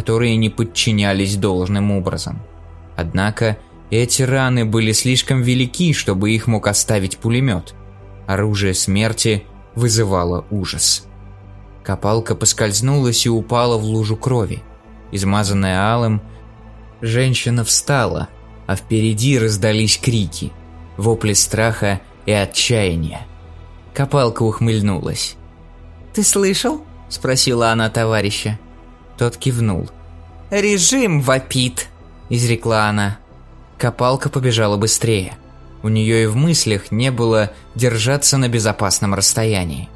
которые не подчинялись должным образом. Однако эти раны были слишком велики, чтобы их мог оставить пулемет. Оружие смерти вызывало ужас. Копалка поскользнулась и упала в лужу крови. Измазанная алым, женщина встала, а впереди раздались крики, вопли страха и отчаяния. Копалка ухмыльнулась. «Ты слышал?» – спросила она товарища. Тот кивнул. «Режим вопит», – изрекла она. Копалка побежала быстрее. У нее и в мыслях не было держаться на безопасном расстоянии.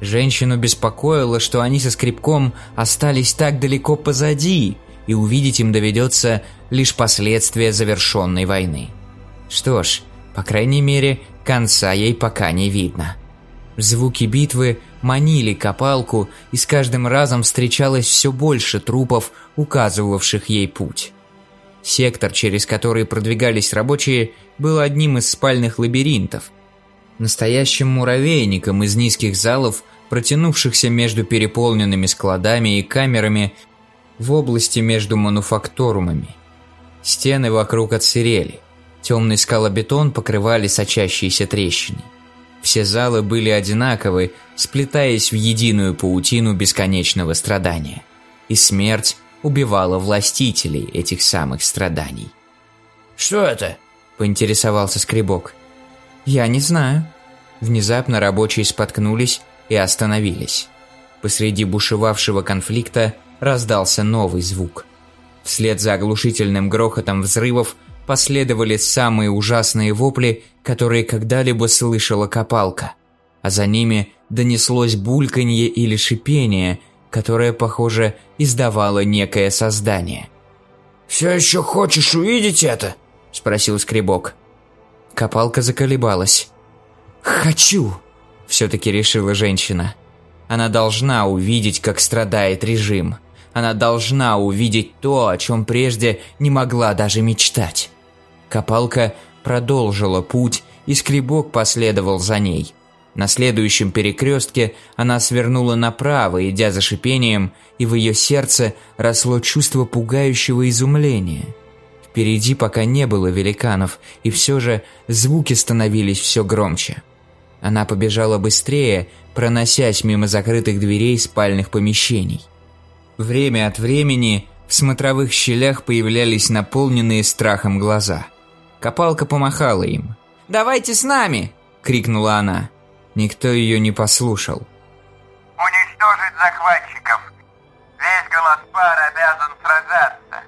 Женщину беспокоило, что они со скребком остались так далеко позади, и увидеть им доведется лишь последствия завершенной войны. Что ж, по крайней мере, конца ей пока не видно. Звуки битвы манили копалку, и с каждым разом встречалось все больше трупов, указывавших ей путь. Сектор, через который продвигались рабочие, был одним из спальных лабиринтов. Настоящим муравейником из низких залов, протянувшихся между переполненными складами и камерами в области между мануфакторумами. Стены вокруг отсырели. Темный скалобетон покрывали сочащиеся трещины. Все залы были одинаковы, сплетаясь в единую паутину бесконечного страдания. И смерть убивала властителей этих самых страданий. «Что это?» – поинтересовался Скребок. «Я не знаю». Внезапно рабочие споткнулись и остановились. Посреди бушевавшего конфликта раздался новый звук. Вслед за оглушительным грохотом взрывов последовали самые ужасные вопли, которые когда-либо слышала копалка. А за ними донеслось бульканье или шипение, которое, похоже, издавало некое создание. «Все еще хочешь увидеть это?» – спросил Скребок. Копалка заколебалась. «Хочу!» – все-таки решила женщина. Она должна увидеть, как страдает режим. Она должна увидеть то, о чем прежде не могла даже мечтать. Копалка продолжила путь, и скребок последовал за ней. На следующем перекрестке она свернула направо, идя за шипением, и в ее сердце росло чувство пугающего изумления. Впереди пока не было великанов, и все же звуки становились все громче. Она побежала быстрее, проносясь мимо закрытых дверей спальных помещений. Время от времени в смотровых щелях появлялись наполненные страхом глаза. Копалка помахала им. «Давайте с нами!» – крикнула она. Никто ее не послушал. «Уничтожить захватчиков! Весь Голоспар обязан сражаться!»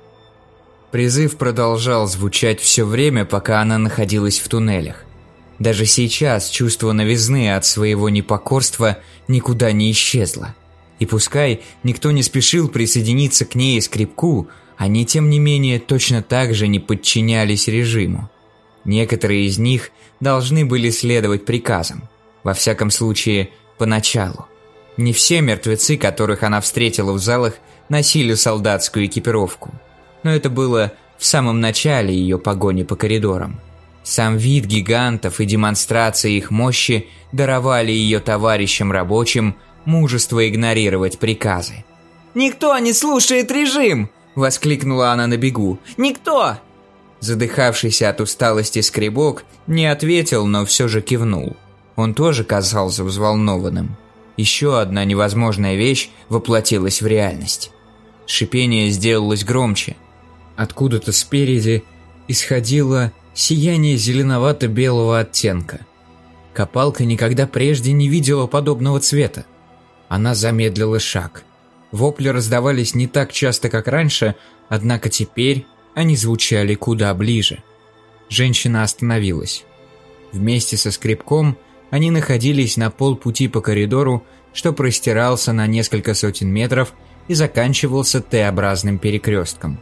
Призыв продолжал звучать все время, пока она находилась в туннелях. Даже сейчас чувство новизны от своего непокорства никуда не исчезло. И пускай никто не спешил присоединиться к ней и скрипку, они, тем не менее, точно так же не подчинялись режиму. Некоторые из них должны были следовать приказам. Во всяком случае, поначалу. Не все мертвецы, которых она встретила в залах, носили солдатскую экипировку. Но это было в самом начале ее погони по коридорам. Сам вид гигантов и демонстрация их мощи даровали ее товарищам рабочим мужество игнорировать приказы. «Никто не слушает режим!» – воскликнула она на бегу. «Никто!» Задыхавшийся от усталости скребок не ответил, но все же кивнул. Он тоже казался взволнованным. Еще одна невозможная вещь воплотилась в реальность. Шипение сделалось громче. Откуда-то спереди исходило сияние зеленовато-белого оттенка. Копалка никогда прежде не видела подобного цвета. Она замедлила шаг. Вопли раздавались не так часто, как раньше, однако теперь они звучали куда ближе. Женщина остановилась. Вместе со скребком – они находились на полпути по коридору, что простирался на несколько сотен метров и заканчивался Т-образным перекрестком.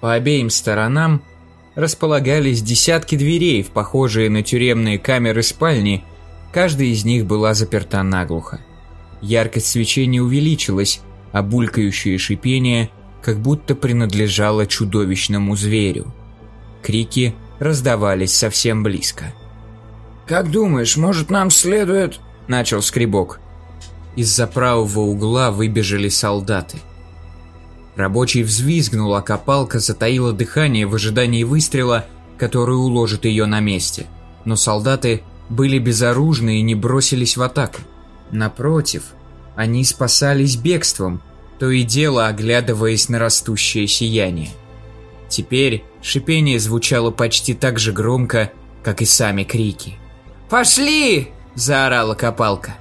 По обеим сторонам располагались десятки дверей в похожие на тюремные камеры спальни, каждая из них была заперта наглухо. Яркость свечения увеличилась, а булькающее шипение как будто принадлежало чудовищному зверю. Крики раздавались совсем близко. «Как думаешь, может, нам следует...» – начал скребок. Из-за правого угла выбежали солдаты. Рабочий взвизгнул, а копалка затаила дыхание в ожидании выстрела, который уложит ее на месте. Но солдаты были безоружны и не бросились в атаку. Напротив, они спасались бегством, то и дело оглядываясь на растущее сияние. Теперь шипение звучало почти так же громко, как и сами крики. «Пошли!» – заорала копалка.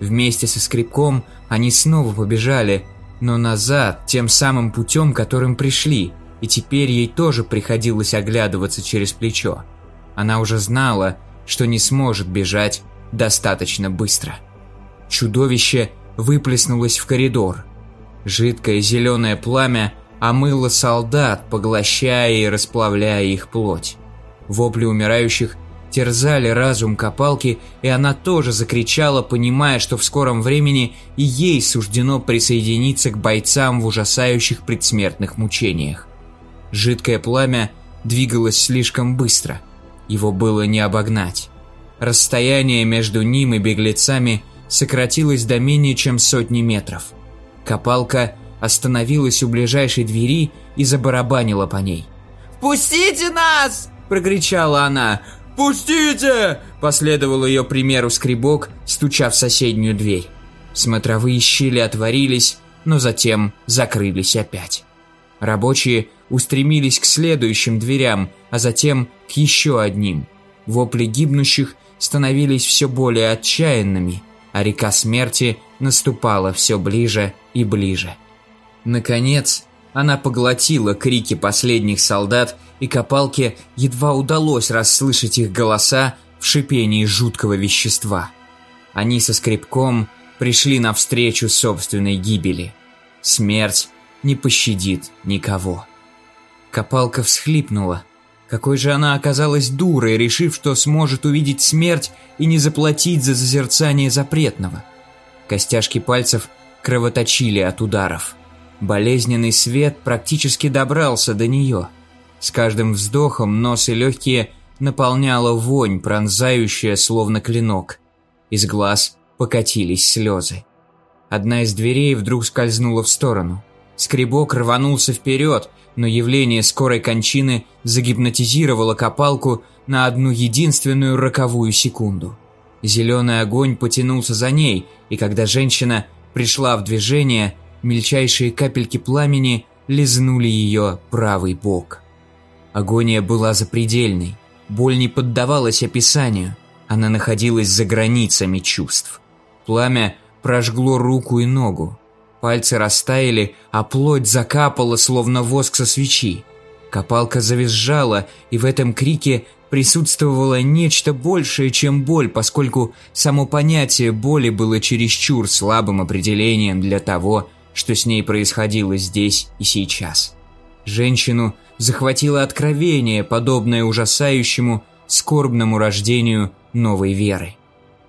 Вместе со скребком они снова побежали, но назад, тем самым путем, которым пришли, и теперь ей тоже приходилось оглядываться через плечо. Она уже знала, что не сможет бежать достаточно быстро. Чудовище выплеснулось в коридор. Жидкое зеленое пламя омыло солдат, поглощая и расплавляя их плоть. Вопли умирающих терзали разум копалки, и она тоже закричала, понимая, что в скором времени и ей суждено присоединиться к бойцам в ужасающих предсмертных мучениях. Жидкое пламя двигалось слишком быстро. Его было не обогнать. Расстояние между ним и беглецами сократилось до менее чем сотни метров. Копалка остановилась у ближайшей двери и забарабанила по ней. «Пустите нас!» – прокричала она. «Пустите!» – последовал ее примеру скребок, стуча в соседнюю дверь. Смотровые щели отворились, но затем закрылись опять. Рабочие устремились к следующим дверям, а затем к еще одним. Вопли гибнущих становились все более отчаянными, а река смерти наступала все ближе и ближе. Наконец, она поглотила крики последних солдат, и копалке едва удалось расслышать их голоса в шипении жуткого вещества. Они со скребком пришли навстречу собственной гибели. Смерть не пощадит никого. Копалка всхлипнула. Какой же она оказалась дурой, решив, что сможет увидеть смерть и не заплатить за зазерцание запретного. Костяшки пальцев кровоточили от ударов. Болезненный свет практически добрался до нее. С каждым вздохом нос и легкие наполняла вонь, пронзающая словно клинок. Из глаз покатились слезы. Одна из дверей вдруг скользнула в сторону. Скребок рванулся вперед, но явление скорой кончины загипнотизировало копалку на одну единственную роковую секунду. Зеленый огонь потянулся за ней, и когда женщина пришла в движение – мельчайшие капельки пламени лизнули ее правый бок. Агония была запредельной, боль не поддавалась описанию, она находилась за границами чувств. Пламя прожгло руку и ногу, пальцы растаяли, а плоть закапала, словно воск со свечи. Копалка завизжала, и в этом крике присутствовало нечто большее, чем боль, поскольку само понятие боли было чересчур слабым определением для того, что с ней происходило здесь и сейчас. Женщину захватило откровение, подобное ужасающему, скорбному рождению новой веры.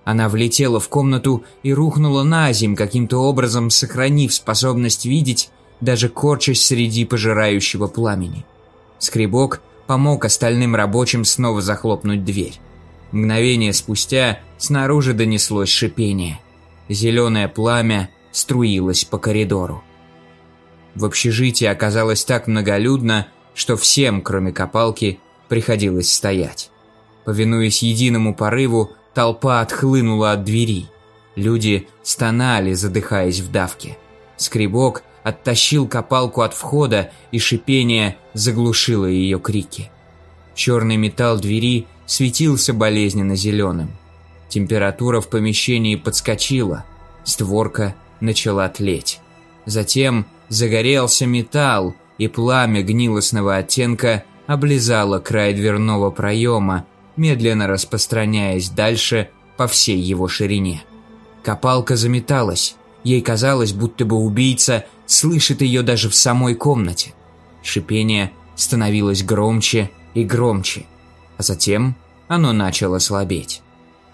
Она влетела в комнату и рухнула на земь, каким-то образом сохранив способность видеть, даже корчась среди пожирающего пламени. Скребок помог остальным рабочим снова захлопнуть дверь. Мгновение спустя снаружи донеслось шипение. Зеленое пламя струилась по коридору. В общежитии оказалось так многолюдно, что всем, кроме копалки, приходилось стоять. Повинуясь единому порыву, толпа отхлынула от двери. Люди стонали, задыхаясь в давке. Скребок оттащил копалку от входа, и шипение заглушило ее крики. Черный металл двери светился болезненно зеленым. Температура в помещении подскочила. Створка начала тлеть. Затем загорелся металл, и пламя гнилостного оттенка облизало край дверного проема, медленно распространяясь дальше по всей его ширине. Копалка заметалась. Ей казалось, будто бы убийца слышит ее даже в самой комнате. Шипение становилось громче и громче, а затем оно начало слабеть.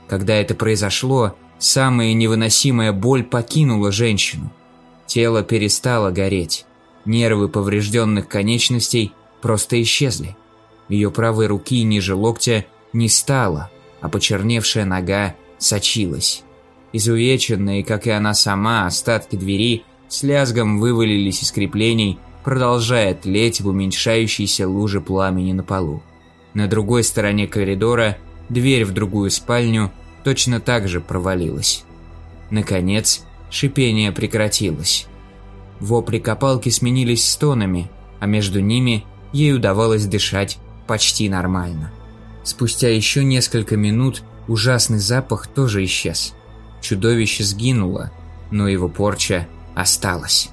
Когда это произошло, Самая невыносимая боль покинула женщину. Тело перестало гореть. Нервы поврежденных конечностей просто исчезли. Ее правой руки ниже локтя не стало, а почерневшая нога сочилась. Изувеченные, как и она сама, остатки двери с лязгом вывалились из креплений продолжая тлеть в уменьшающейся луже пламени на полу. На другой стороне коридора дверь в другую спальню точно так же провалилась. Наконец, шипение прекратилось. Вопли копалки сменились стонами, а между ними ей удавалось дышать почти нормально. Спустя еще несколько минут ужасный запах тоже исчез. Чудовище сгинуло, но его порча осталась.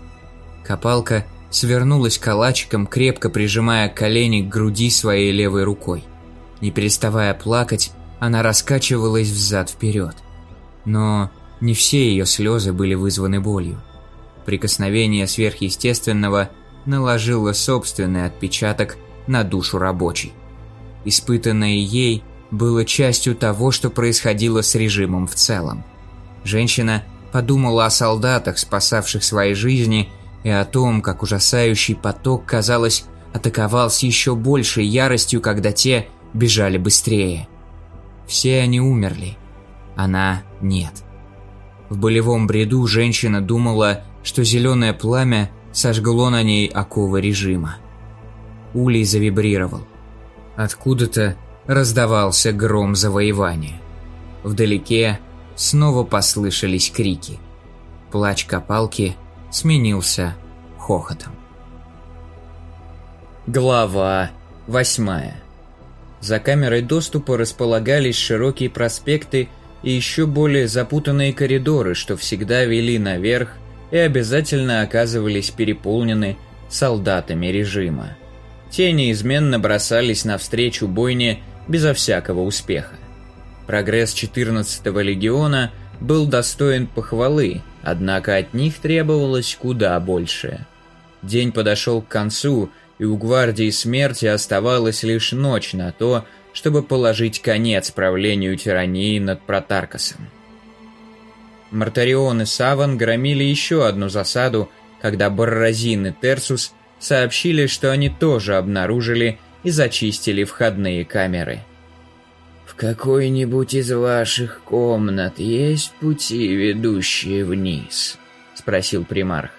Копалка свернулась калачиком, крепко прижимая колени к груди своей левой рукой. Не переставая плакать, она раскачивалась взад-вперед. Но не все ее слезы были вызваны болью. Прикосновение сверхъестественного наложило собственный отпечаток на душу рабочей. Испытанное ей было частью того, что происходило с режимом в целом. Женщина подумала о солдатах, спасавших свои жизни, и о том, как ужасающий поток, казалось, атаковал с еще большей яростью, когда те бежали быстрее. Все они умерли. Она нет. В болевом бреду женщина думала, что зеленое пламя сожгло на ней оковы режима. Улей завибрировал. Откуда-то раздавался гром завоевания. Вдалеке снова послышались крики. Плач копалки сменился хохотом. Глава восьмая. За камерой доступа располагались широкие проспекты и еще более запутанные коридоры, что всегда вели наверх и обязательно оказывались переполнены солдатами режима. Те неизменно бросались навстречу бойне безо всякого успеха. Прогресс 14-го легиона был достоин похвалы, однако от них требовалось куда больше. День подошел к концу, и у гвардии смерти оставалась лишь ночь на то, чтобы положить конец правлению тирании над Протаркасом. Мартарион и Саван громили еще одну засаду, когда Барразин и Терсус сообщили, что они тоже обнаружили и зачистили входные камеры. «В какой-нибудь из ваших комнат есть пути, ведущие вниз?» — спросил примарх.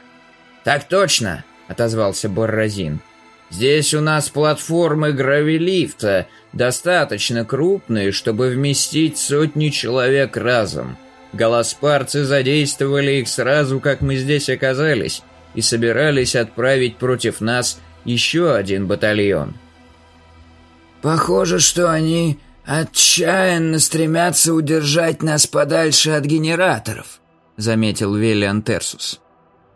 «Так точно!» — отозвался Барразин. «Здесь у нас платформы гравилифта, достаточно крупные, чтобы вместить сотни человек разом. Голоспарцы задействовали их сразу, как мы здесь оказались, и собирались отправить против нас еще один батальон. «Похоже, что они отчаянно стремятся удержать нас подальше от генераторов», — заметил Велиан Терсус.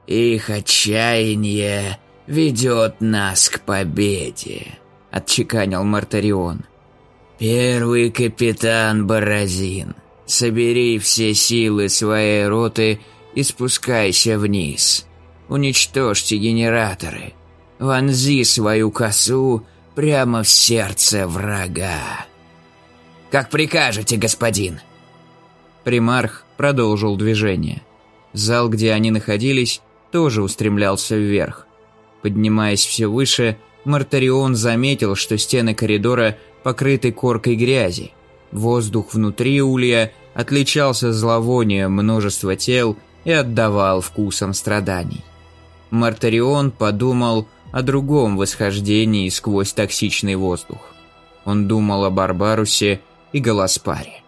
«Их отчаяние ведет нас к победе», — отчеканил Мартарион. «Первый капитан Борозин, собери все силы своей роты и спускайся вниз. Уничтожьте генераторы. Вонзи свою косу прямо в сердце врага. «Как прикажете, господин!» Примарх продолжил движение. Зал, где они находились, тоже устремлялся вверх. Поднимаясь все выше, Мартарион заметил, что стены коридора покрыты коркой грязи. Воздух внутри улья отличался зловонием множества тел и отдавал вкусом страданий. Мартарион подумал о другом восхождении сквозь токсичный воздух. Он думал о Барбарусе и Галаспаре.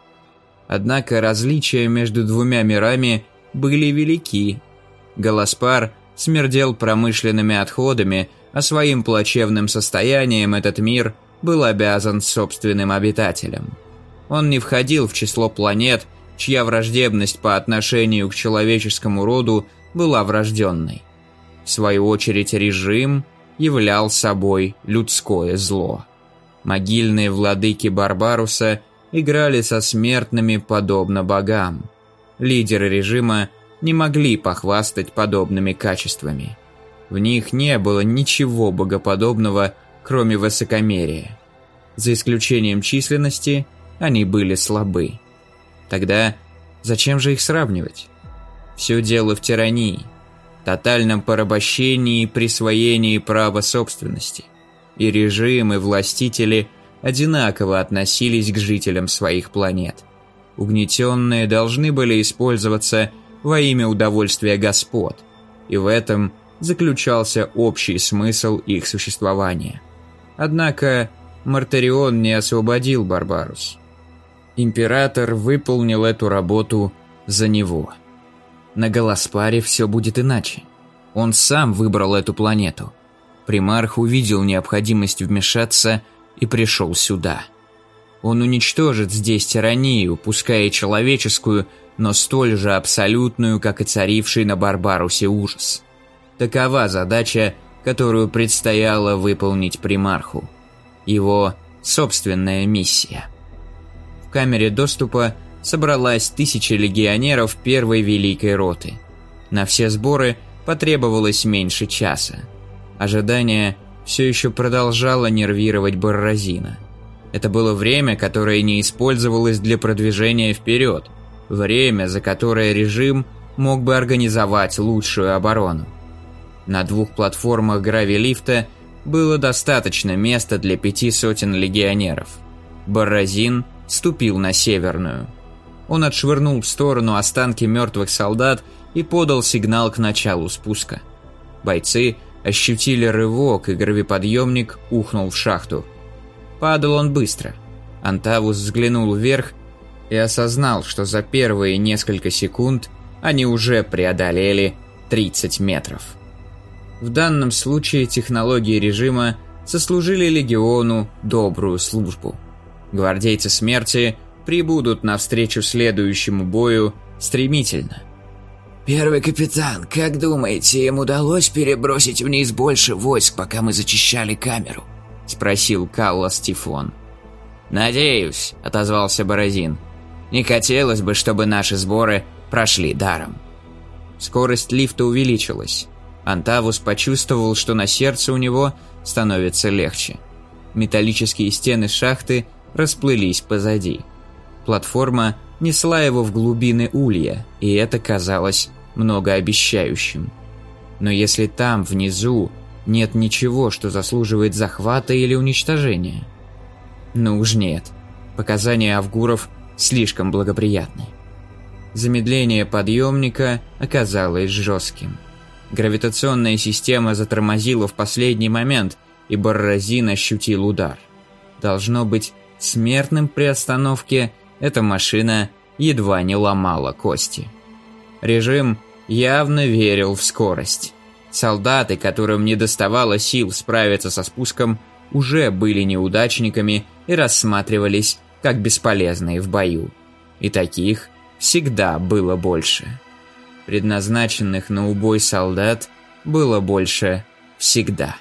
Однако различия между двумя мирами были велики. Галаспар смердел промышленными отходами, а своим плачевным состоянием этот мир был обязан собственным обитателям. Он не входил в число планет, чья враждебность по отношению к человеческому роду была врожденной. В свою очередь режим являл собой людское зло. Могильные владыки Барбаруса играли со смертными подобно богам. Лидеры режима не могли похвастать подобными качествами. В них не было ничего богоподобного, кроме высокомерия. За исключением численности, они были слабы. Тогда зачем же их сравнивать? Все дело в тирании – тотальном порабощении и присвоении права собственности. И режим, и властители одинаково относились к жителям своих планет. Угнетенные должны были использоваться во имя удовольствия господ, и в этом заключался общий смысл их существования. Однако Мартарион не освободил Барбарус. Император выполнил эту работу за него. На Галаспаре все будет иначе. Он сам выбрал эту планету. Примарх увидел необходимость вмешаться и пришел сюда. Он уничтожит здесь тиранию, пускай и человеческую, но столь же абсолютную, как и царивший на Барбарусе ужас. Такова задача, которую предстояло выполнить примарху. Его собственная миссия. В камере доступа собралась тысяча легионеров первой Великой Роты. На все сборы потребовалось меньше часа. Ожидание все еще продолжало нервировать Барразина. Это было время, которое не использовалось для продвижения вперед, время, за которое режим мог бы организовать лучшую оборону. На двух платформах гравилифта было достаточно места для пяти сотен легионеров. Барразин ступил на северную. Он отшвырнул в сторону останки мертвых солдат и подал сигнал к началу спуска. Бойцы ощутили рывок, и гравиподъемник ухнул в шахту. Падал он быстро. Антавус взглянул вверх и осознал, что за первые несколько секунд они уже преодолели 30 метров. В данном случае технологии режима сослужили легиону добрую службу. Гвардейцы смерти прибудут навстречу следующему бою стремительно. «Первый капитан, как думаете, им удалось перебросить вниз больше войск, пока мы зачищали камеру?» – спросил Каллас Тифон. «Надеюсь», – отозвался Борозин. «Не хотелось бы, чтобы наши сборы прошли даром». Скорость лифта увеличилась. Антавус почувствовал, что на сердце у него становится легче. Металлические стены шахты расплылись позади. Платформа несла его в глубины улья, и это казалось многообещающим. Но если там, внизу, нет ничего, что заслуживает захвата или уничтожения? Ну уж нет. Показания Авгуров слишком благоприятны. Замедление подъемника оказалось жестким. Гравитационная система затормозила в последний момент, и Барразин ощутил удар. Должно быть, смертным при остановке эта машина едва не ломала кости. Режим явно верил в скорость. Солдаты, которым не доставало сил справиться со спуском, уже были неудачниками и рассматривались как бесполезные в бою. И таких всегда было больше. Предназначенных на убой солдат было больше всегда.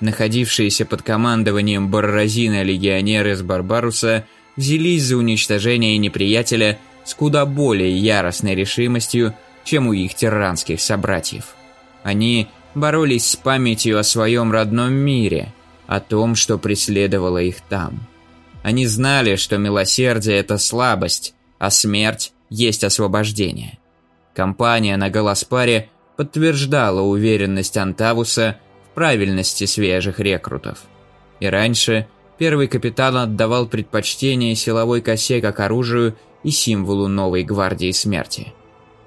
Находившиеся под командованием Барразина легионеры из Барбаруса взялись за уничтожение неприятеля с куда более яростной решимостью, чем у их тиранских собратьев. Они боролись с памятью о своем родном мире, о том, что преследовало их там. Они знали, что милосердие – это слабость, а смерть есть освобождение. Компания на Галаспаре подтверждала уверенность Антавуса в правильности свежих рекрутов. И раньше первый капитан отдавал предпочтение силовой косе как оружию и символу новой гвардии смерти.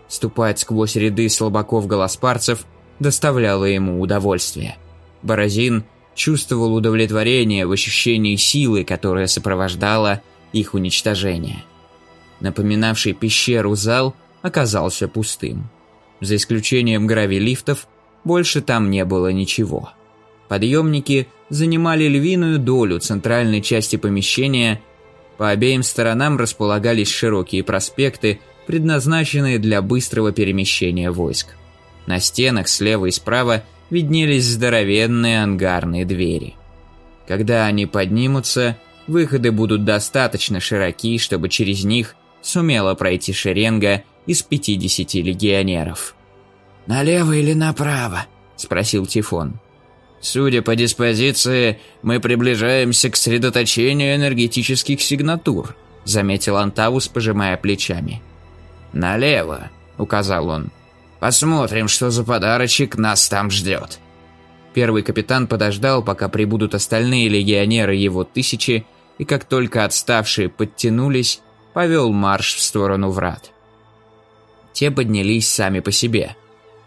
Ступать сквозь ряды слабаков-голоспарцев доставляло ему удовольствие. Борозин чувствовал удовлетворение в ощущении силы, которая сопровождала их уничтожение. Напоминавший пещеру зал оказался пустым. За исключением гравилифтов, больше там не было ничего. Подъемники занимали львиную долю центральной части помещения, по обеим сторонам располагались широкие проспекты, предназначенные для быстрого перемещения войск. На стенах слева и справа виднелись здоровенные ангарные двери. Когда они поднимутся, выходы будут достаточно широки, чтобы через них сумела пройти шеренга из 50 легионеров. «Налево или направо?» – спросил Тифон. Судя по диспозиции, мы приближаемся к средоточению энергетических сигнатур, заметил Антавус, пожимая плечами. Налево, указал он. Посмотрим, что за подарочек нас там ждет. Первый капитан подождал, пока прибудут остальные легионеры его тысячи, и как только отставшие подтянулись, повел марш в сторону врат. Те поднялись сами по себе.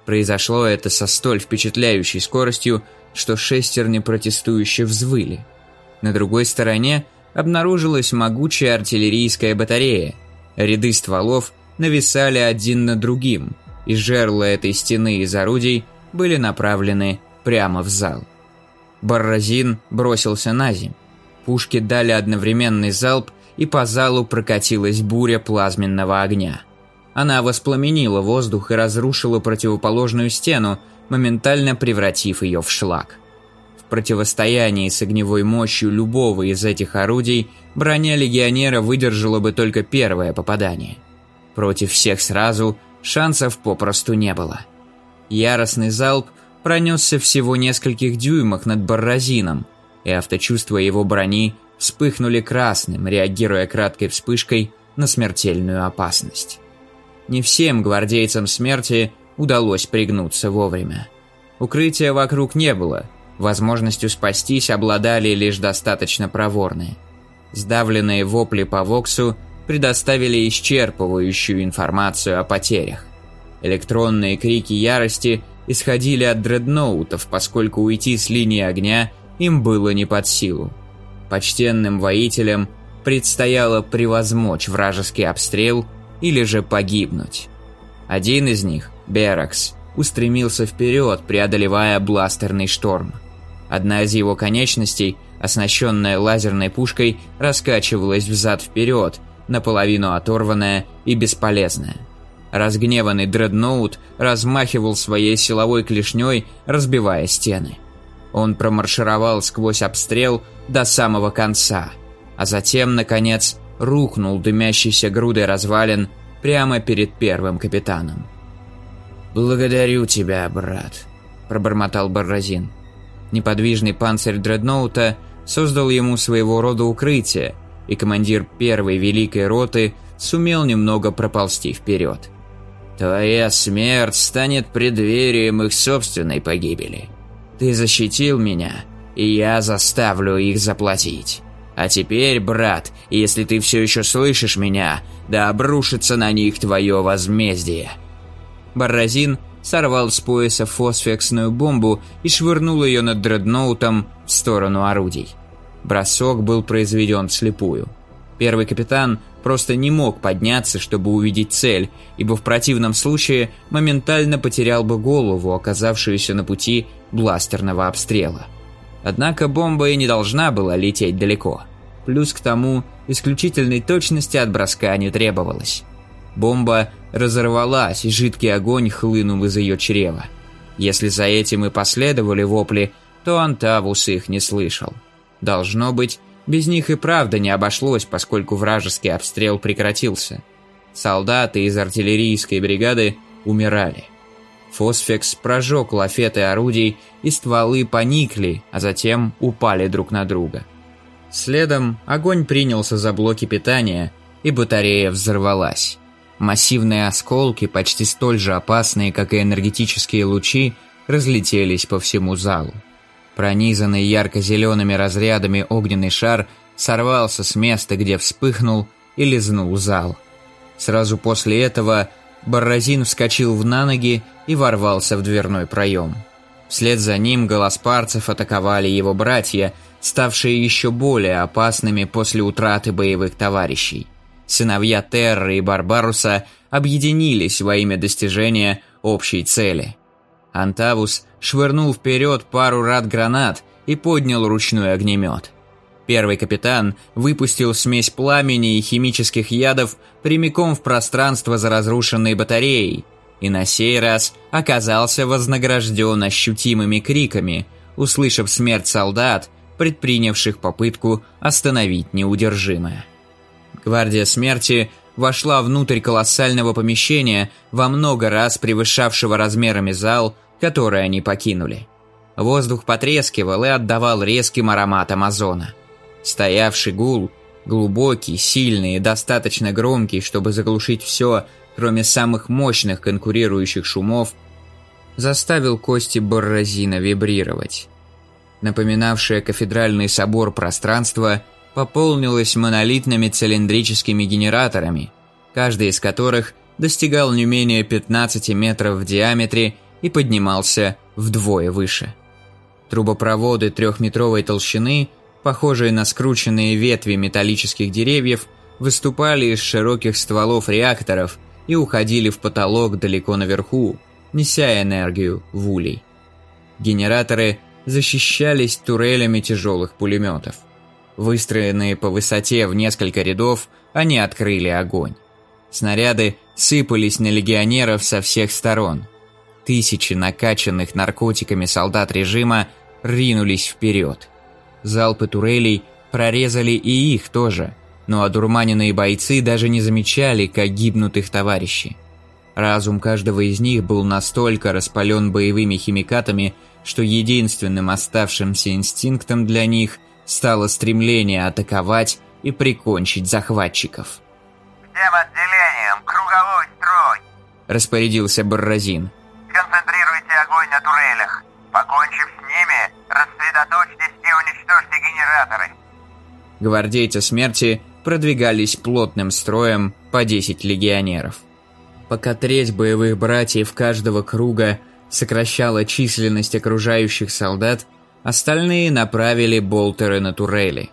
Произошло это со столь впечатляющей скоростью, что шестерни протестующие взвыли. На другой стороне обнаружилась могучая артиллерийская батарея. Ряды стволов нависали один над другим, и жерла этой стены из орудий были направлены прямо в зал. Барразин бросился на земь. Пушки дали одновременный залп, и по залу прокатилась буря плазменного огня. Она воспламенила воздух и разрушила противоположную стену, моментально превратив ее в шлак. В противостоянии с огневой мощью любого из этих орудий броня легионера выдержала бы только первое попадание. Против всех сразу шансов попросту не было. Яростный залп пронесся всего нескольких дюймах над барразином, и авточувства его брони вспыхнули красным, реагируя краткой вспышкой на смертельную опасность. Не всем гвардейцам смерти удалось пригнуться вовремя. Укрытия вокруг не было, возможностью спастись обладали лишь достаточно проворные. Сдавленные вопли по Воксу предоставили исчерпывающую информацию о потерях. Электронные крики ярости исходили от дредноутов, поскольку уйти с линии огня им было не под силу. Почтенным воителям предстояло превозмочь вражеский обстрел или же погибнуть. Один из них, Беракс, устремился вперед, преодолевая бластерный шторм. Одна из его конечностей, оснащенная лазерной пушкой, раскачивалась взад-вперед, наполовину оторванная и бесполезная. Разгневанный дредноут размахивал своей силовой клешней, разбивая стены. Он промаршировал сквозь обстрел до самого конца, а затем, наконец, рухнул дымящейся грудой развалин прямо перед первым капитаном. «Благодарю тебя, брат», – пробормотал Барразин. Неподвижный панцирь дредноута создал ему своего рода укрытие, и командир первой великой роты сумел немного проползти вперед. «Твоя смерть станет преддверием их собственной погибели», ты защитил меня, и я заставлю их заплатить. А теперь, брат, если ты все еще слышишь меня, да обрушится на них твое возмездие». Барразин сорвал с пояса фосфексную бомбу и швырнул ее над дредноутом в сторону орудий. Бросок был произведен вслепую. Первый капитан просто не мог подняться, чтобы увидеть цель, ибо в противном случае моментально потерял бы голову, оказавшуюся на пути бластерного обстрела. Однако бомба и не должна была лететь далеко. Плюс к тому, исключительной точности от броска не требовалось. Бомба разорвалась, и жидкий огонь хлынул из ее чрева. Если за этим и последовали вопли, то Антавус их не слышал. Должно быть, без них и правда не обошлось, поскольку вражеский обстрел прекратился. Солдаты из артиллерийской бригады умирали. Фосфекс прожег лафеты орудий, и стволы поникли, а затем упали друг на друга. Следом огонь принялся за блоки питания, и батарея взорвалась. Массивные осколки, почти столь же опасные, как и энергетические лучи, разлетелись по всему залу. Пронизанный ярко-зелеными разрядами огненный шар сорвался с места, где вспыхнул, и лизнул зал. Сразу после этого Барразин вскочил в на ноги и ворвался в дверной проем. Вслед за ним голоспарцев атаковали его братья, ставшие еще более опасными после утраты боевых товарищей. Сыновья Терры и Барбаруса объединились во имя достижения общей цели. Антавус швырнул вперед пару рад гранат и поднял ручной огнемет. Первый капитан выпустил смесь пламени и химических ядов прямиком в пространство за разрушенной батареей, и на сей раз оказался вознагражден ощутимыми криками, услышав смерть солдат, предпринявших попытку остановить неудержимое. Гвардия смерти вошла внутрь колоссального помещения, во много раз превышавшего размерами зал, который они покинули. Воздух потрескивал и отдавал резким ароматом озона. Стоявший гул, глубокий, сильный и достаточно громкий, чтобы заглушить все, кроме самых мощных конкурирующих шумов, заставил кости Борразина вибрировать. Напоминавшее кафедральный собор пространство пополнилось монолитными цилиндрическими генераторами, каждый из которых достигал не менее 15 метров в диаметре и поднимался вдвое выше. Трубопроводы трехметровой толщины, похожие на скрученные ветви металлических деревьев, выступали из широких стволов реакторов и уходили в потолок далеко наверху, неся энергию в улей. Генераторы защищались турелями тяжелых пулеметов. Выстроенные по высоте в несколько рядов, они открыли огонь. Снаряды сыпались на легионеров со всех сторон. Тысячи накачанных наркотиками солдат режима ринулись вперед. Залпы турелей прорезали и их тоже, но одурманенные бойцы даже не замечали, как гибнут их товарищи. Разум каждого из них был настолько распален боевыми химикатами, что единственным оставшимся инстинктом для них стало стремление атаковать и прикончить захватчиков. «Всем отделениям, круговой строй!» – распорядился Барразин. «Концентрируйте огонь на турелях. Покончив с ними, рассредоточьтесь и уничтожьте генераторы». Гвардейцы смерти продвигались плотным строем по 10 легионеров. Пока треть боевых братьев каждого круга сокращала численность окружающих солдат, остальные направили болтеры на турели.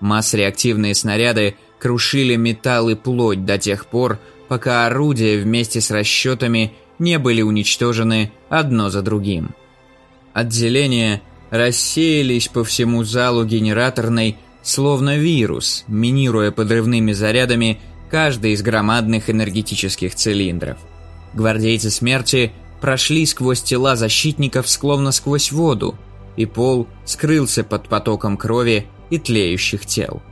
Масс-реактивные снаряды крушили металл и плоть до тех пор, пока орудия вместе с расчетами не были уничтожены одно за другим. Отделения рассеялись по всему залу генераторной, словно вирус, минируя подрывными зарядами каждый из громадных энергетических цилиндров. Гвардейцы смерти прошли сквозь тела защитников, словно сквозь воду, и пол скрылся под потоком крови и тлеющих тел.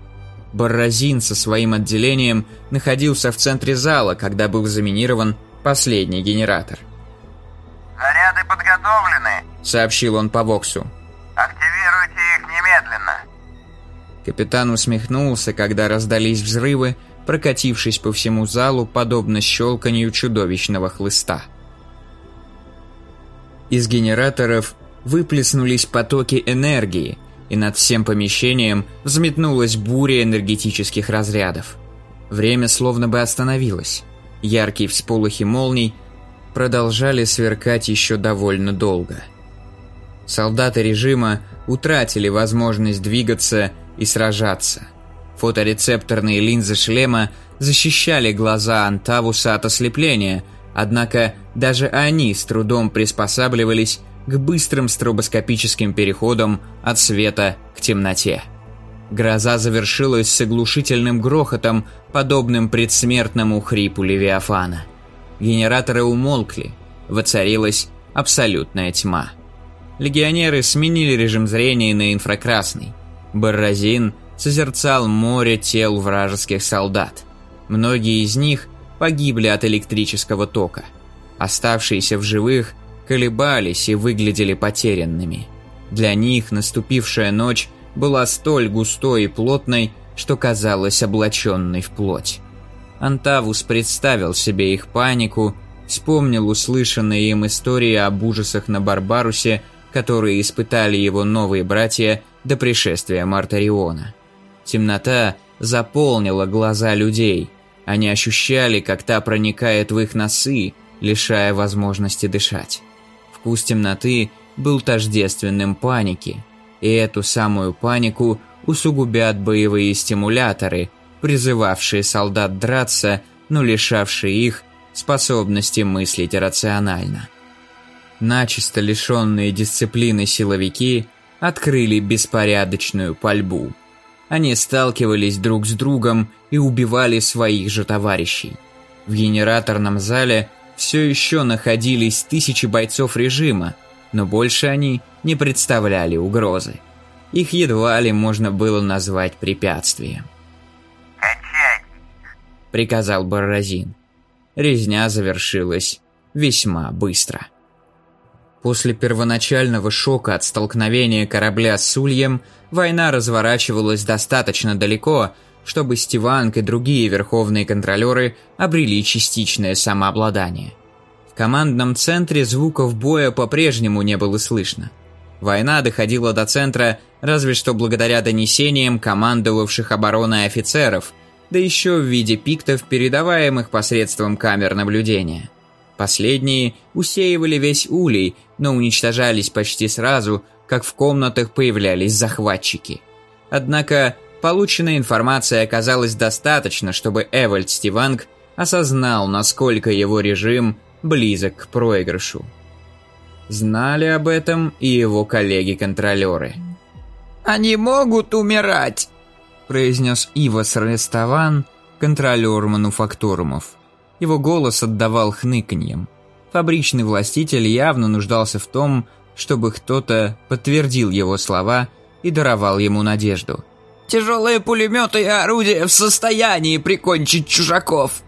Барразин со своим отделением находился в центре зала, когда был заминирован последний генератор. «Заряды подготовлены», — сообщил он по Воксу. «Активируйте их немедленно». Капитан усмехнулся, когда раздались взрывы, прокатившись по всему залу, подобно щелканью чудовищного хлыста. Из генераторов выплеснулись потоки энергии, и над всем помещением взметнулась буря энергетических разрядов. Время словно бы остановилось. Яркие всполохи молний продолжали сверкать еще довольно долго. Солдаты режима утратили возможность двигаться и сражаться. Фоторецепторные линзы шлема защищали глаза Антавуса от ослепления, однако даже они с трудом приспосабливались к быстрым стробоскопическим переходам от света к темноте. Гроза завершилась с оглушительным грохотом, подобным предсмертному хрипу Левиафана. Генераторы умолкли, воцарилась абсолютная тьма. Легионеры сменили режим зрения на инфракрасный. Барразин созерцал море тел вражеских солдат. Многие из них погибли от электрического тока. Оставшиеся в живых колебались и выглядели потерянными. Для них наступившая ночь была столь густой и плотной, что казалась облаченной в плоть. Антавус представил себе их панику, вспомнил услышанные им истории об ужасах на Барбарусе, которые испытали его новые братья до пришествия Мартариона. Темнота заполнила глаза людей. Они ощущали, как та проникает в их носы, лишая возможности дышать. Вкус темноты был тождественным панике, и эту самую панику усугубят боевые стимуляторы, призывавшие солдат драться, но лишавшие их способности мыслить рационально. Начисто лишенные дисциплины силовики открыли беспорядочную пальбу – они сталкивались друг с другом и убивали своих же товарищей. В генераторном зале все еще находились тысячи бойцов режима, но больше они не представляли угрозы. Их едва ли можно было назвать препятствием. «Качать!» – приказал Барразин. Резня завершилась весьма быстро. После первоначального шока от столкновения корабля с Ульем, война разворачивалась достаточно далеко, чтобы Стиванг и другие верховные контролеры обрели частичное самообладание. В командном центре звуков боя по-прежнему не было слышно. Война доходила до центра разве что благодаря донесениям командовавших обороной офицеров, да еще в виде пиктов, передаваемых посредством камер наблюдения. Последние усеивали весь улей, но уничтожались почти сразу, как в комнатах появлялись захватчики. Однако полученная информация оказалась достаточно, чтобы Эвальд Стиванг осознал, насколько его режим близок к проигрышу. Знали об этом и его коллеги-контролеры. «Они могут умирать!» произнес Ивас Рестован, контролер мануфактурумов. Его голос отдавал хныканьем. Фабричный властитель явно нуждался в том, чтобы кто-то подтвердил его слова и даровал ему надежду. «Тяжелые пулеметы и орудия в состоянии прикончить чужаков!»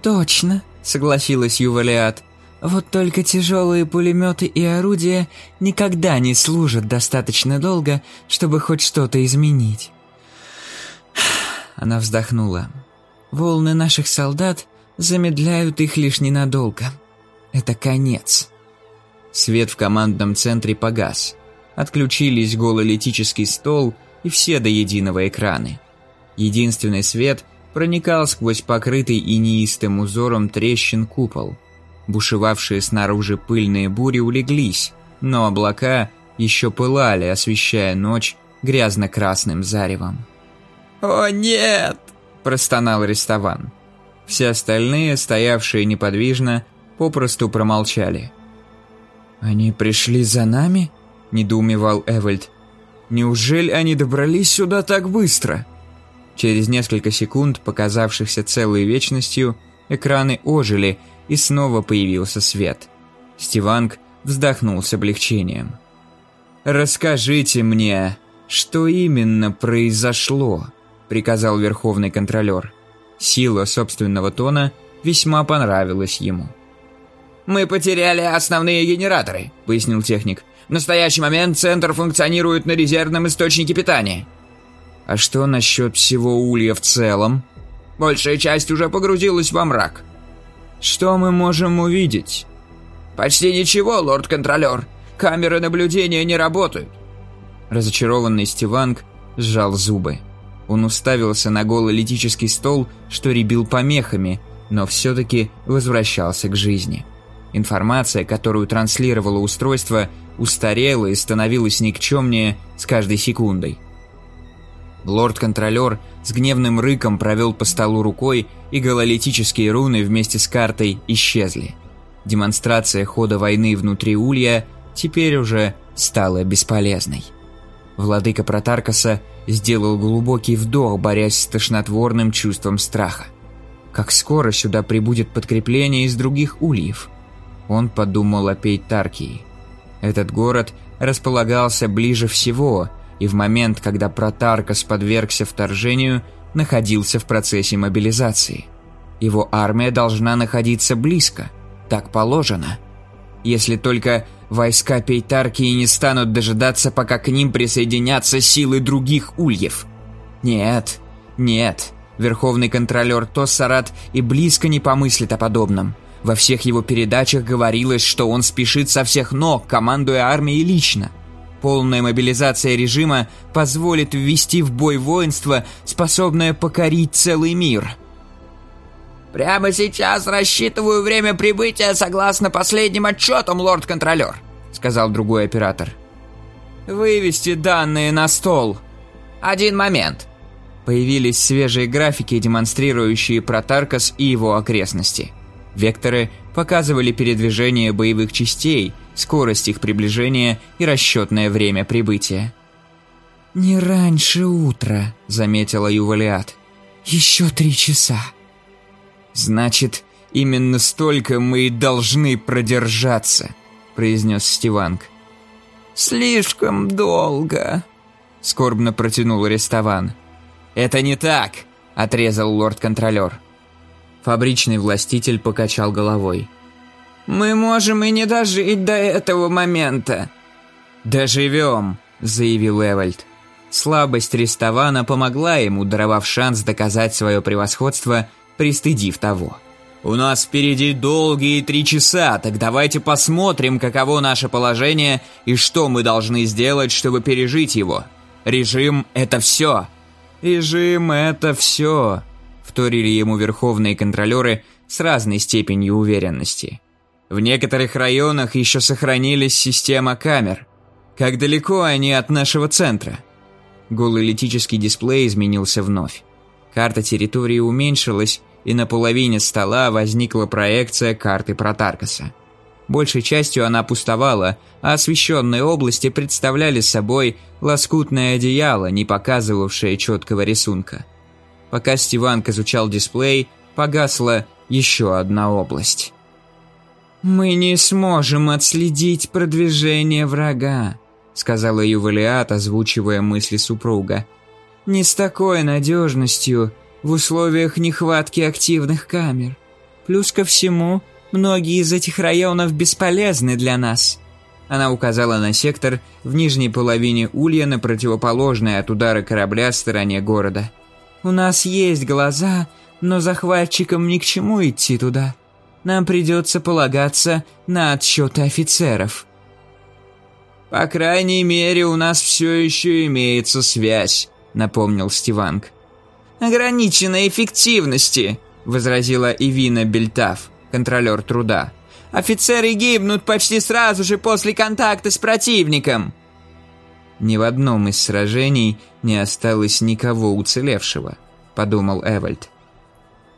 «Точно», — согласилась Ювалиат. «Вот только тяжелые пулеметы и орудия никогда не служат достаточно долго, чтобы хоть что-то изменить». Она вздохнула. «Волны наших солдат замедляют их лишь ненадолго. Это конец». Свет в командном центре погас. Отключились гололитический стол и все до единого экраны. Единственный свет проникал сквозь покрытый инеистым узором трещин купол. Бушевавшие снаружи пыльные бури улеглись, но облака еще пылали, освещая ночь грязно-красным заревом. «О, нет!» – простонал Рестован. Все остальные, стоявшие неподвижно, попросту промолчали. «Они пришли за нами?» – недоумевал Эвальд. «Неужели они добрались сюда так быстро?» Через несколько секунд, показавшихся целой вечностью, экраны ожили, и снова появился свет. Стиванг вздохнул с облегчением. «Расскажите мне, что именно произошло?» – приказал верховный контролер. Сила собственного тона весьма понравилась ему. «Мы потеряли основные генераторы», — пояснил техник. «В настоящий момент центр функционирует на резервном источнике питания». «А что насчет всего улья в целом?» «Большая часть уже погрузилась во мрак». «Что мы можем увидеть?» «Почти ничего, лорд-контролер. Камеры наблюдения не работают». Разочарованный Стиванг сжал зубы. Он уставился на гололитический стол, что ребил помехами, но все-таки возвращался к жизни. Информация, которую транслировало устройство, устарела и становилась никчемнее с каждой секундой. Лорд-контролер с гневным рыком провел по столу рукой, и гололитические руны вместе с картой исчезли. Демонстрация хода войны внутри Улья теперь уже стала бесполезной. Владыка Протаркаса сделал глубокий вдох, борясь с тошнотворным чувством страха. Как скоро сюда прибудет подкрепление из других ульев? Он подумал о Пейтаркии. Этот город располагался ближе всего, и в момент, когда Протаркас подвергся вторжению, находился в процессе мобилизации. Его армия должна находиться близко, так положено. Если только войска Пейтаркии не станут дожидаться, пока к ним присоединятся силы других ульев. Нет, нет, верховный контролер Тоссарат и близко не помыслит о подобном. Во всех его передачах говорилось, что он спешит со всех ног, командуя армией лично. Полная мобилизация режима позволит ввести в бой воинство, способное покорить целый мир – «Прямо сейчас рассчитываю время прибытия согласно последним отчетам, лорд-контролер», — сказал другой оператор. «Вывести данные на стол». «Один момент». Появились свежие графики, демонстрирующие Протаркас и его окрестности. Векторы показывали передвижение боевых частей, скорость их приближения и расчетное время прибытия. «Не раньше утра», — заметила Ювалиат. «Еще три часа». «Значит, именно столько мы и должны продержаться», — произнес Стиванг. «Слишком долго», — скорбно протянул Арестован. «Это не так», — отрезал лорд-контролер. Фабричный властитель покачал головой. «Мы можем и не дожить до этого момента». «Доживем», — заявил Эвальд. Слабость Рестована помогла ему, даровав шанс доказать свое превосходство пристыдив того. «У нас впереди долгие три часа, так давайте посмотрим, каково наше положение и что мы должны сделать, чтобы пережить его. Режим — это все». «Режим — это все», — вторили ему верховные контролеры, с разной степенью уверенности. В некоторых районах еще сохранились система камер. Как далеко они от нашего центра? Гололитический дисплей изменился вновь. Карта территории уменьшилась, и на половине стола возникла проекция карты Протаркаса. Большей частью она пустовала, а освещенные области представляли собой лоскутное одеяло, не показывавшее четкого рисунка. Пока Стиванк изучал дисплей, погасла еще одна область. «Мы не сможем отследить продвижение врага», сказала Ювалиат, озвучивая мысли супруга. «Не с такой надежностью в условиях нехватки активных камер. Плюс ко всему, многие из этих районов бесполезны для нас». Она указала на сектор в нижней половине улья на противоположной от удара корабля стороне города. «У нас есть глаза, но захватчикам ни к чему идти туда. Нам придется полагаться на отсчеты офицеров». «По крайней мере, у нас все еще имеется связь», — напомнил Стиванг. «Ограниченной эффективности», — возразила Ивина Бельтав, контролер труда. «Офицеры гибнут почти сразу же после контакта с противником». «Ни в одном из сражений не осталось никого уцелевшего», — подумал Эвальд.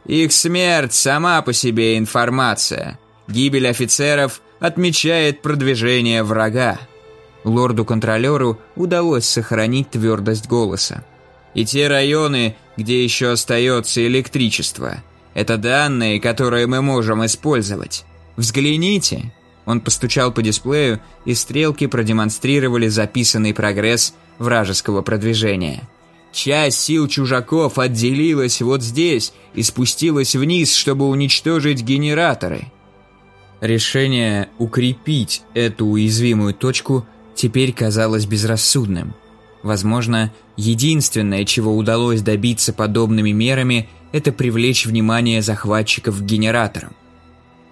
«Их смерть сама по себе информация. Гибель офицеров отмечает продвижение врага», Лорду-контролеру удалось сохранить твердость голоса. И те районы, где еще остается электричество. Это данные, которые мы можем использовать. Взгляните. Он постучал по дисплею, и стрелки продемонстрировали записанный прогресс вражеского продвижения. Часть сил чужаков отделилась вот здесь и спустилась вниз, чтобы уничтожить генераторы. Решение укрепить эту уязвимую точку теперь казалось безрассудным. Возможно, единственное, чего удалось добиться подобными мерами, это привлечь внимание захватчиков к генераторам.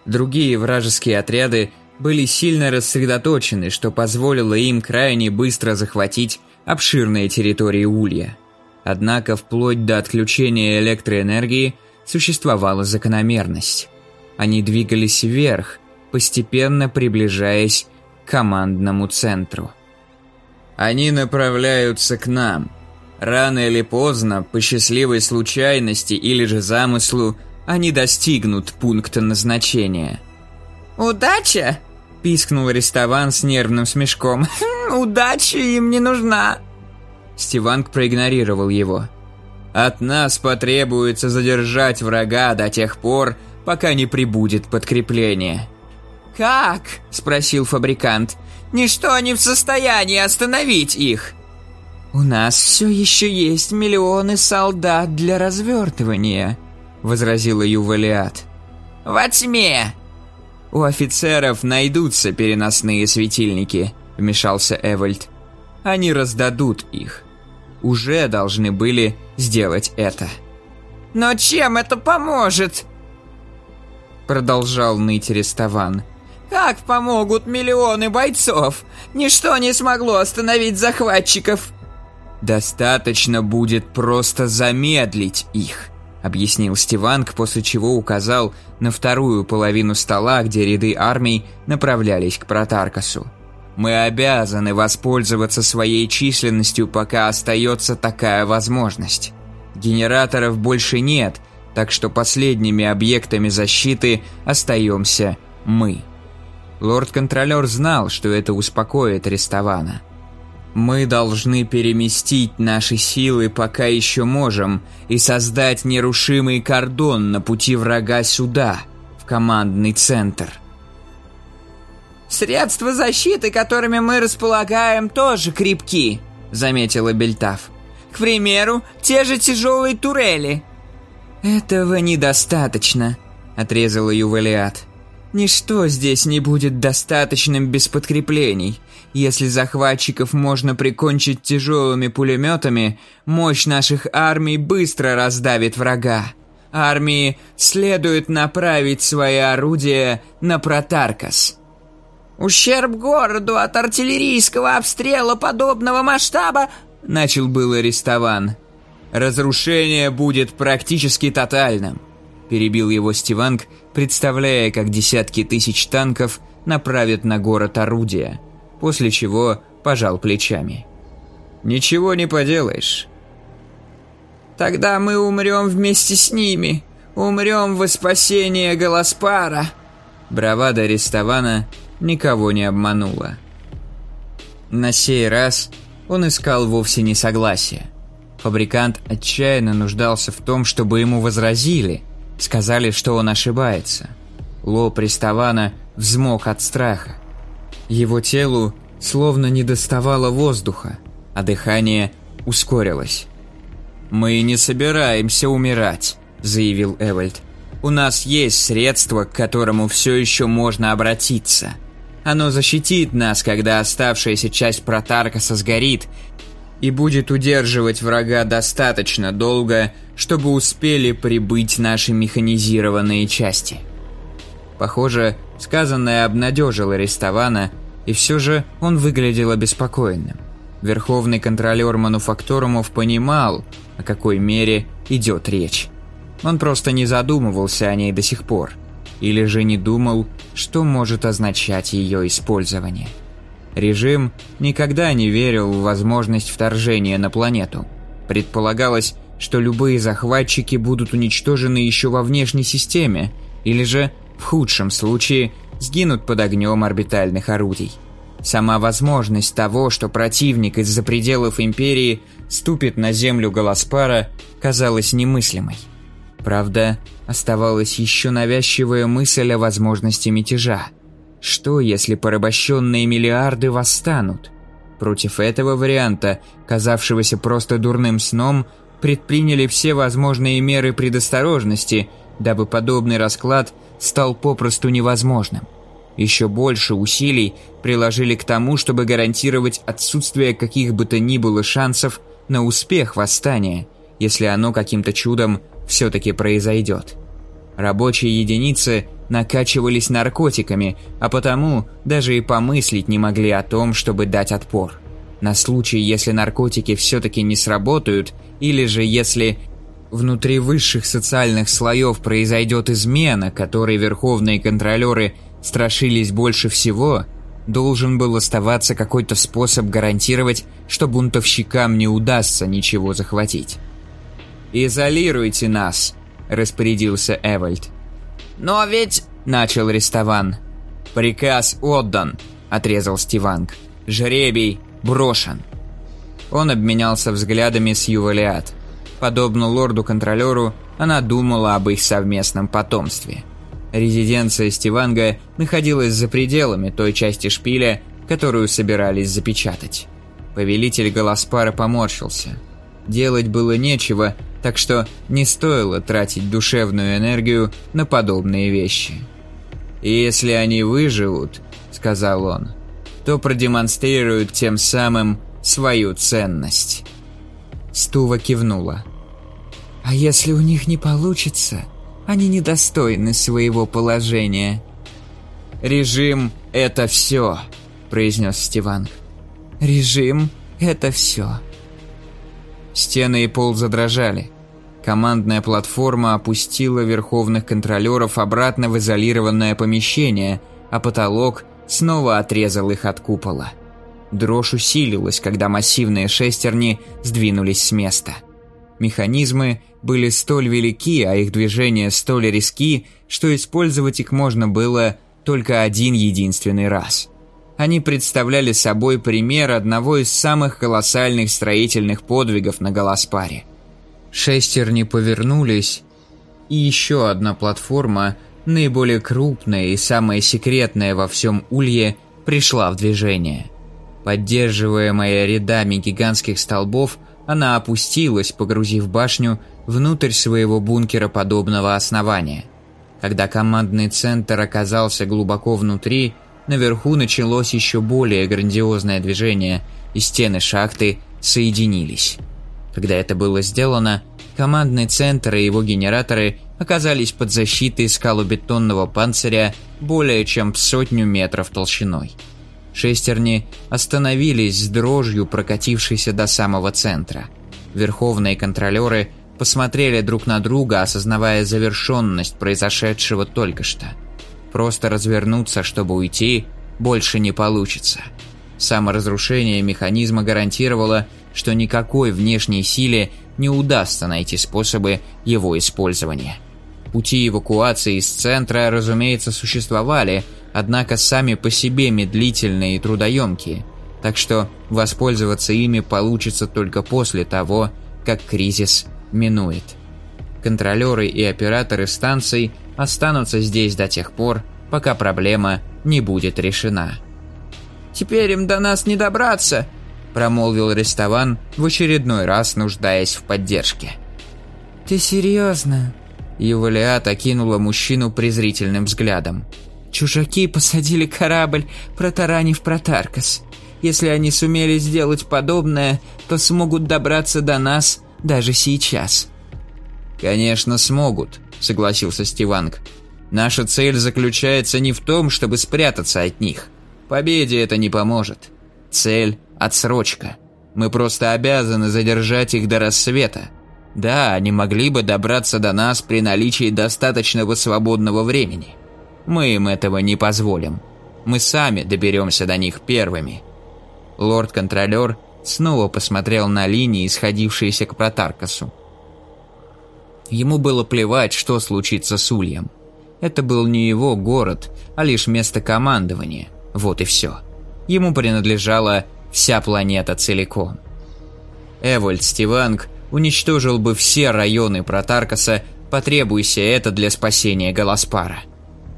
Другие вражеские отряды были сильно рассредоточены, что позволило им крайне быстро захватить обширные территории Улья. Однако вплоть до отключения электроэнергии существовала закономерность. Они двигались вверх, постепенно приближаясь командному центру. Они направляются к нам. Рано или поздно, по счастливой случайности или же замыслу, они достигнут пункта назначения. «Удача?» – пискнул Арестован с нервным смешком. «Хм, «Удача им не нужна!» Стиванг проигнорировал его. «От нас потребуется задержать врага до тех пор, пока не прибудет подкрепление». «Как?» – спросил фабрикант. «Ничто не в состоянии остановить их!» «У нас все еще есть миллионы солдат для развертывания», – возразила Ювалиат. «Во тьме!» «У офицеров найдутся переносные светильники», – вмешался Эвальд. «Они раздадут их. Уже должны были сделать это». «Но чем это поможет?» Продолжал ныть Рестован. Как помогут миллионы бойцов? Ничто не смогло остановить захватчиков. Достаточно будет просто замедлить их, объяснил Стиванг, после чего указал на вторую половину стола, где ряды армий направлялись к Протаркасу. Мы обязаны воспользоваться своей численностью, пока остается такая возможность. Генераторов больше нет, так что последними объектами защиты остаемся мы. Лорд-контролер знал, что это успокоит Рестована. «Мы должны переместить наши силы, пока еще можем, и создать нерушимый кордон на пути врага сюда, в командный центр». «Средства защиты, которыми мы располагаем, тоже крепки», — заметила Бельтав. «К примеру, те же тяжелые турели». «Этого недостаточно», — отрезала Ювелиат. Ничто здесь не будет достаточным без подкреплений. Если захватчиков можно прикончить тяжелыми пулеметами, мощь наших армий быстро раздавит врага. Армии следует направить свои орудия на Протаркас. «Ущерб городу от артиллерийского обстрела подобного масштаба...» Начал был Арестован. «Разрушение будет практически тотальным. – перебил его Стиванг, представляя, как десятки тысяч танков направят на город орудия, после чего пожал плечами. «Ничего не поделаешь». «Тогда мы умрем вместе с ними, умрем во спасение Голоспара». Бравада Рестована никого не обманула. На сей раз он искал вовсе не согласия. Фабрикант отчаянно нуждался в том, чтобы ему возразили, сказали, что он ошибается. Ло Приставана взмок от страха. Его телу словно не доставало воздуха, а дыхание ускорилось. «Мы не собираемся умирать», — заявил Эвальд. «У нас есть средство, к которому все еще можно обратиться. Оно защитит нас, когда оставшаяся часть Протаркаса сгорит, и будет удерживать врага достаточно долго, чтобы успели прибыть наши механизированные части. Похоже, сказанное обнадежило Рестована, и все же он выглядел обеспокоенным. Верховный контролер мануфакторумов понимал, о какой мере идет речь. Он просто не задумывался о ней до сих пор, или же не думал, что может означать ее использование. Режим никогда не верил в возможность вторжения на планету. Предполагалось, что любые захватчики будут уничтожены еще во внешней системе, или же, в худшем случае, сгинут под огнем орбитальных орудий. Сама возможность того, что противник из-за пределов Империи ступит на землю Голоспара, казалась немыслимой. Правда, оставалась еще навязчивая мысль о возможности мятежа. Что, если порабощенные миллиарды восстанут? Против этого варианта, казавшегося просто дурным сном, предприняли все возможные меры предосторожности, дабы подобный расклад стал попросту невозможным. Еще больше усилий приложили к тому, чтобы гарантировать отсутствие каких бы то ни было шансов на успех восстания, если оно каким-то чудом все-таки произойдет. Рабочие единицы накачивались наркотиками, а потому даже и помыслить не могли о том, чтобы дать отпор. На случай, если наркотики все-таки не сработают, или же если внутри высших социальных слоев произойдет измена, которой верховные контролеры страшились больше всего, должен был оставаться какой-то способ гарантировать, что бунтовщикам не удастся ничего захватить. «Изолируйте нас», – распорядился Эвальд. «Но ведь...» – начал Рестован. «Приказ отдан», – отрезал Стиванг. «Жребий брошен». Он обменялся взглядами с Ювалиат. Подобно лорду-контролеру, она думала об их совместном потомстве. Резиденция Стиванга находилась за пределами той части шпиля, которую собирались запечатать. Повелитель Голоспара поморщился. Делать было нечего, так что не стоило тратить душевную энергию на подобные вещи. «И если они выживут», — сказал он, — «то продемонстрируют тем самым свою ценность». Стува кивнула. «А если у них не получится, они недостойны своего положения». «Режим — это все», — произнес Стиван. «Режим — это все». Стены и пол задрожали. Командная платформа опустила верховных контролеров обратно в изолированное помещение, а потолок снова отрезал их от купола. Дрожь усилилась, когда массивные шестерни сдвинулись с места. Механизмы были столь велики, а их движения столь риски, что использовать их можно было только один единственный раз. Они представляли собой пример одного из самых колоссальных строительных подвигов на Голоспаре – Шестерни повернулись, и еще одна платформа, наиболее крупная и самая секретная во всем Улье, пришла в движение. Поддерживаемая рядами гигантских столбов, она опустилась, погрузив башню внутрь своего бункера подобного основания. Когда командный центр оказался глубоко внутри, наверху началось еще более грандиозное движение, и стены шахты соединились. Когда это было сделано, командный центр и его генераторы оказались под защитой скалобетонного панциря более чем в сотню метров толщиной. Шестерни остановились с дрожью, прокатившейся до самого центра. Верховные контролеры посмотрели друг на друга, осознавая завершенность произошедшего только что. Просто развернуться, чтобы уйти, больше не получится. Саморазрушение механизма гарантировало, что никакой внешней силе не удастся найти способы его использования. Пути эвакуации из центра, разумеется, существовали, однако сами по себе медлительные и трудоемкие, так что воспользоваться ими получится только после того, как кризис минует. Контролеры и операторы станций останутся здесь до тех пор, пока проблема не будет решена. «Теперь им до нас не добраться», – промолвил Рестован, в очередной раз нуждаясь в поддержке. «Ты серьезно?» Ювалиат окинула мужчину презрительным взглядом. «Чужаки посадили корабль, протаранив Протаркас. Если они сумели сделать подобное, то смогут добраться до нас даже сейчас». «Конечно смогут», — согласился Стиванг. «Наша цель заключается не в том, чтобы спрятаться от них. Победе это не поможет. Цель — отсрочка. Мы просто обязаны задержать их до рассвета. Да, они могли бы добраться до нас при наличии достаточного свободного времени. Мы им этого не позволим. Мы сами доберемся до них первыми». Лорд-контролер снова посмотрел на линии, исходившиеся к Протаркасу. Ему было плевать, что случится с Ульем. Это был не его город, а лишь место командования. Вот и все. Ему принадлежала вся планета целиком. Эвольд Стиванг уничтожил бы все районы Протаркаса, потребуйся это для спасения Галаспара.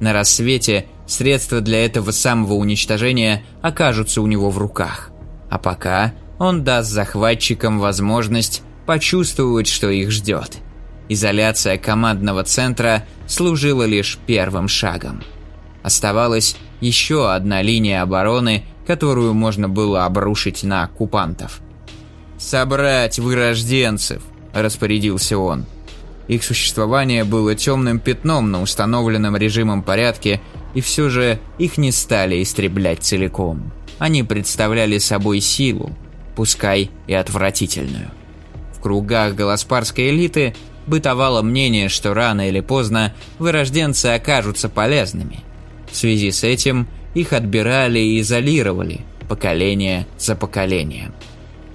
На рассвете средства для этого самого уничтожения окажутся у него в руках. А пока он даст захватчикам возможность почувствовать, что их ждет. Изоляция командного центра служила лишь первым шагом. Оставалась еще одна линия обороны, которую можно было обрушить на оккупантов. «Собрать вырожденцев!» – распорядился он. Их существование было темным пятном на установленном режимом порядке, и все же их не стали истреблять целиком. Они представляли собой силу, пускай и отвратительную. В кругах голоспарской элиты бытовало мнение, что рано или поздно вырожденцы окажутся полезными. В связи с этим их отбирали и изолировали, поколение за поколением.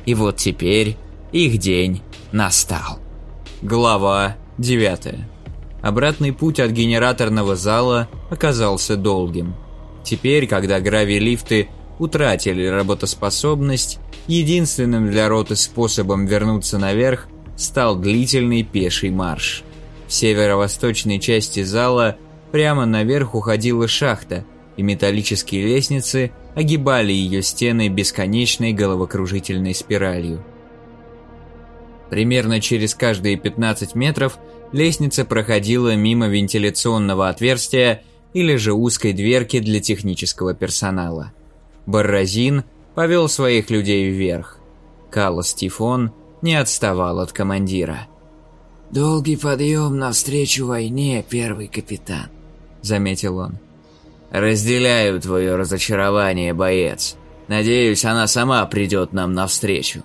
И вот теперь их день настал. Глава 9. Обратный путь от генераторного зала оказался долгим. Теперь, когда гравилифты утратили работоспособность, единственным для роты способом вернуться наверх стал длительный пеший марш. В северо-восточной части зала прямо наверх уходила шахта, и металлические лестницы огибали ее стены бесконечной головокружительной спиралью. Примерно через каждые 15 метров лестница проходила мимо вентиляционного отверстия или же узкой дверки для технического персонала. Барразин повел своих людей вверх. Калос Тифон не отставал от командира. «Долгий подъем навстречу войне, первый капитан», — заметил он. «Разделяю твое разочарование, боец. Надеюсь, она сама придет нам навстречу».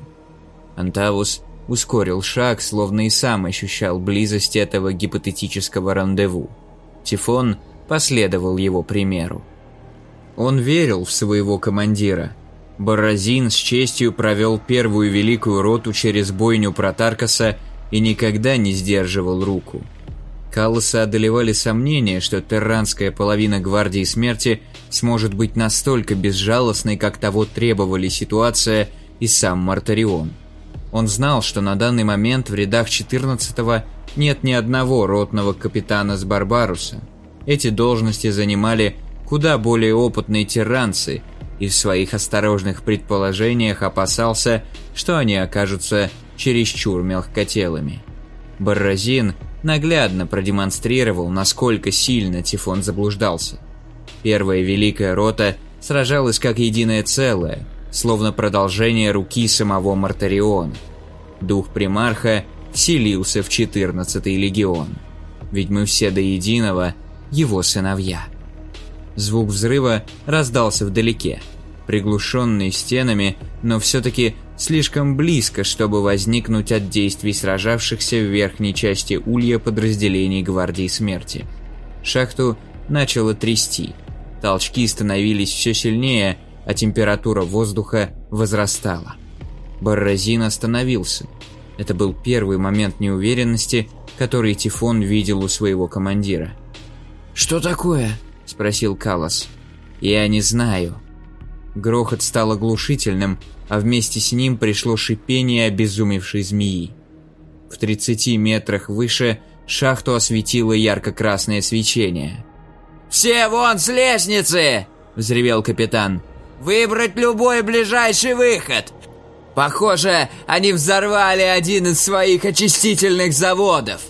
Антавус ускорил шаг, словно и сам ощущал близость этого гипотетического рандеву. Тифон последовал его примеру. Он верил в своего командира. Баразин с честью провел первую великую роту через бойню Протаркаса и никогда не сдерживал руку. Калласа одолевали сомнения, что терранская половина Гвардии Смерти сможет быть настолько безжалостной, как того требовали ситуация и сам Мартарион. Он знал, что на данный момент в рядах 14-го нет ни одного ротного капитана с Барбаруса. Эти должности занимали куда более опытные тиранцы, и в своих осторожных предположениях опасался, что они окажутся чересчур мягкотелыми. Барразин наглядно продемонстрировал, насколько сильно Тифон заблуждался. Первая Великая Рота сражалась как единое целое, словно продолжение руки самого Мартариона. Дух примарха вселился в 14-й легион. Ведь мы все до единого его сыновья. Звук взрыва раздался вдалеке, приглушенный стенами, но все-таки слишком близко, чтобы возникнуть от действий сражавшихся в верхней части улья подразделений Гвардии Смерти. Шахту начало трясти. Толчки становились все сильнее, а температура воздуха возрастала. Барразин остановился. Это был первый момент неуверенности, который Тифон видел у своего командира. «Что такое?» – спросил Калос. «Я не знаю». Грохот стал оглушительным, а вместе с ним пришло шипение обезумевшей змеи. В 30 метрах выше шахту осветило ярко-красное свечение. «Все вон с лестницы!» – взревел капитан. «Выбрать любой ближайший выход! Похоже, они взорвали один из своих очистительных заводов!»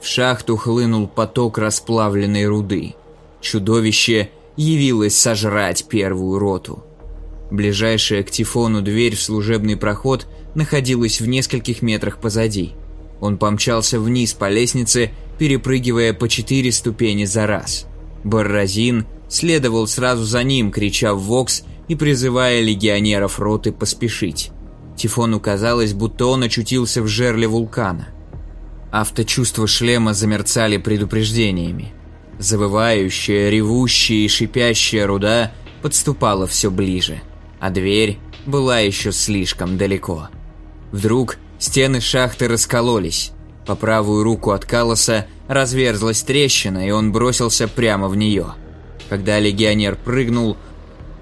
В шахту хлынул поток расплавленной руды. Чудовище явилось сожрать первую роту. Ближайшая к Тифону дверь в служебный проход находилась в нескольких метрах позади. Он помчался вниз по лестнице, перепрыгивая по четыре ступени за раз. Барразин следовал сразу за ним, крича в «Вокс» и призывая легионеров роты поспешить. Тифону казалось, будто он очутился в жерле вулкана. Авточувства шлема замерцали предупреждениями. Завывающая, ревущая и шипящая руда подступала все ближе а дверь была еще слишком далеко. Вдруг стены шахты раскололись. По правую руку от Калоса разверзлась трещина, и он бросился прямо в нее. Когда легионер прыгнул,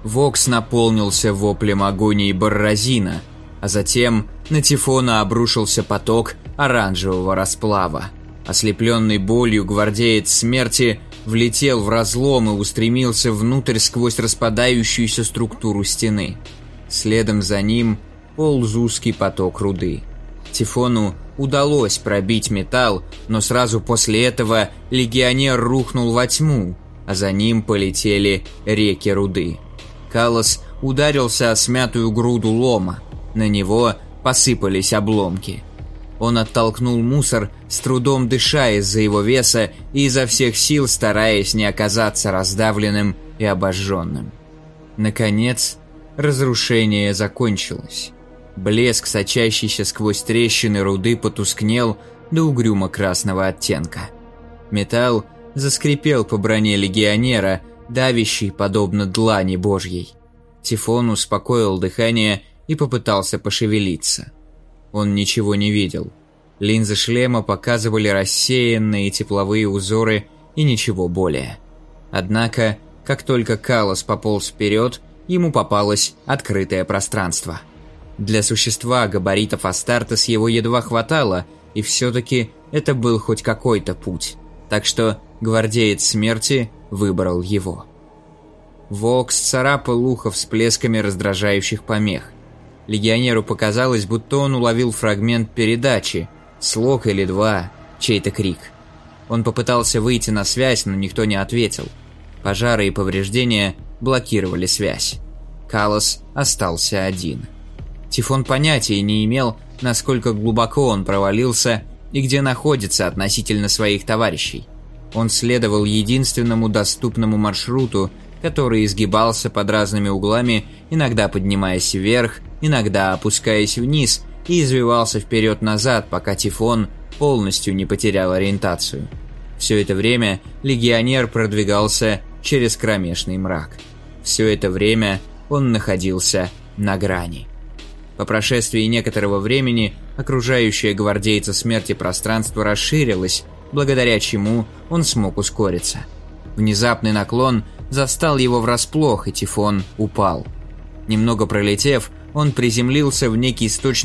Вокс наполнился воплем агонии Барразина, а затем на Тифона обрушился поток оранжевого расплава. Ослепленный болью гвардеец смерти влетел в разлом и устремился внутрь сквозь распадающуюся структуру стены. Следом за ним полз узкий поток руды. Тифону удалось пробить металл, но сразу после этого легионер рухнул во тьму, а за ним полетели реки руды. Калос ударился о смятую груду лома. На него посыпались обломки. Он оттолкнул мусор, с трудом дыша из-за его веса и изо всех сил стараясь не оказаться раздавленным и обожженным. Наконец, разрушение закончилось. Блеск, сочащийся сквозь трещины руды, потускнел до угрюмо-красного оттенка. Металл заскрипел по броне легионера, давящий, подобно длани божьей. Тифон успокоил дыхание и попытался пошевелиться. Он ничего не видел. Линзы шлема показывали рассеянные тепловые узоры и ничего более. Однако, как только Калос пополз вперед, ему попалось открытое пространство. Для существа габаритов Астартес его едва хватало, и все-таки это был хоть какой-то путь. Так что гвардеец смерти выбрал его. Вокс царапал ухо всплесками раздражающих помех. Легионеру показалось, будто он уловил фрагмент передачи, слог или два, чей-то крик. Он попытался выйти на связь, но никто не ответил. Пожары и повреждения блокировали связь. Калос остался один. Тифон понятия не имел, насколько глубоко он провалился и где находится относительно своих товарищей. Он следовал единственному доступному маршруту, который изгибался под разными углами, иногда поднимаясь вверх, иногда опускаясь вниз и извивался вперед-назад, пока Тифон полностью не потерял ориентацию. Все это время легионер продвигался через кромешный мрак. Все это время он находился на грани. По прошествии некоторого времени окружающее гвардейца смерти пространство расширилось, благодаря чему он смог ускориться. Внезапный наклон застал его врасплох, и Тифон упал. Немного пролетев, он приземлился в некий сточный